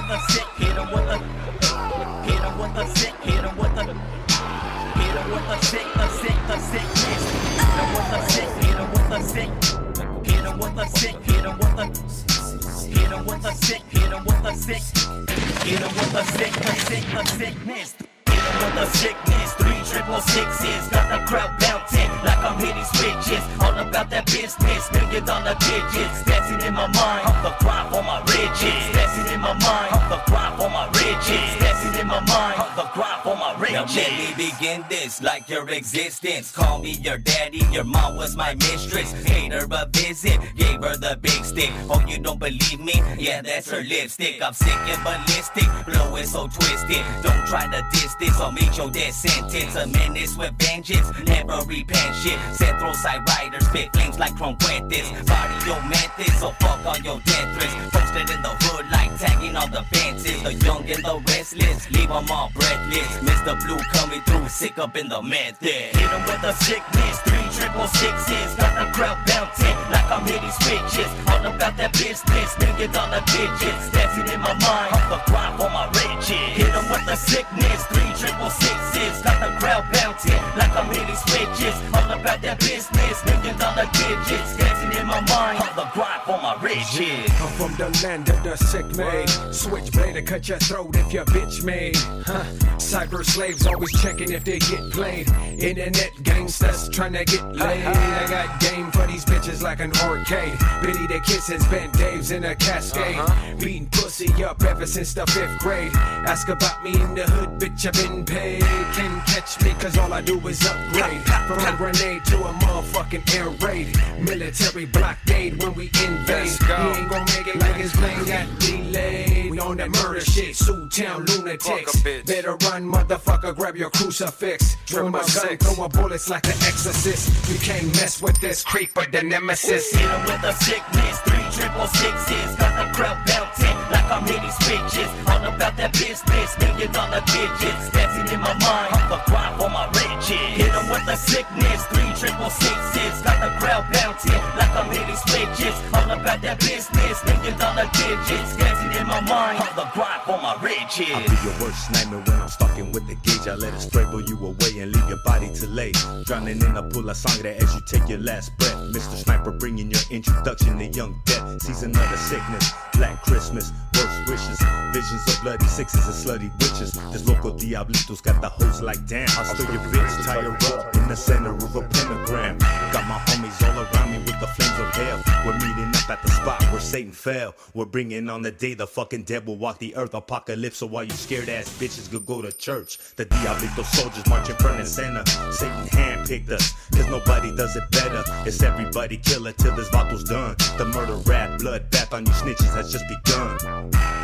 with the sick, hit him with the, hit him with the sick, hit him with the, hit him with the sick, the sick, the sickness. Hit him with the sick, hit him with the sick, hit him with the sick, hit him with the, hit him with the sick, hit him with the sick, hit him with the sick, the sick, the sickness. Hit with the sickness, three triple sixes, got the crowd bouncing like I'm hitting switches. All about that business, million dollar digits, dancing in my mind. I'm The grind for my riches, begin like your existence. Call me your daddy, your mom was my mistress. Paid her a visit, gave her the big stick. Oh, you don't believe me? Yeah, that's her lipstick. I'm sick and ballistic, flow is so twisted. Don't try to diss this meet your death sentence. A menace with vengeance, never repent shit. Central side riders spit flames like Chrome Puentes. Body your methods, so fuck all your death threats. Posted in the hood like tagging all the fences. The young and the restless, leave them all breathless. Mr. Blue coming through, sick up in the method. Hit him with the sickness, three triple sixes. Got the crowd bouncing like I'm hitting switches. All about that business, million dollar digits. Dancing in my mind, the grind for my riches. Hit him with the sickness, three triple sixes. Got the crowd bouncing like I'm hitting switches. All about that business, million dollar digits. From the land of the sick made. Switchblade to cut your throat if your bitch made. Huh. Cyber slaves always checking if they get played. Internet gangsters trying to get laid. I got game for these bitches like an arcade. Biddy the kisses, bent Dave's in a cascade. Uh-huh. Beating pussy up ever since the fifth grade. Ask about me in the hood, bitch, I've been paid. Can catch me cause all I do is upgrade. From a grenade to a motherfucking air raid. Military blockade when we invade. He ain't gon' make it like his plane got delayed. We on that murder shit, Sioux Town lunatics. Better run, motherfucker, grab your crucifix. Drill my gun, throw a bullets like the exorcist. You can't mess with this creeper, the nemesis. Hit him with a sickness, three triple sixes. Got the crowd bouncing like I'm hitting switches. All about that business, million dollar digits. Dancing in my mind, I'm the grind for my riches. Hit him with a sickness, three triple sixes. Got the crowd bouncing like for. I'll be your worst nightmare when I'm stalking with the gauge. I let it strangle you away and leave your body to lay. Drowning in a pool of sangre as you take your last breath. Mr. Sniper bringing your introduction to young death. Season of the sickness, Black Christmas, worst wishes. Visions of bloody sixes and slutty witches. This local Diablitos got the hoes like damn. I'll steal your bitch, tie her up in the center of a pentagram. Got my homies all around me with the flames of hell. We're meeting up at the spot where Satan fell. We're bringing on the day the fucking dead will walk the earth. Apocalypse, so while you scared ass bitches could go to church. The Diablito soldiers marching front and center. Satan handpicked us, cause nobody does it better. It's everybody killer till this vatos done. The murder rap, blood bath on you snitches has just begun.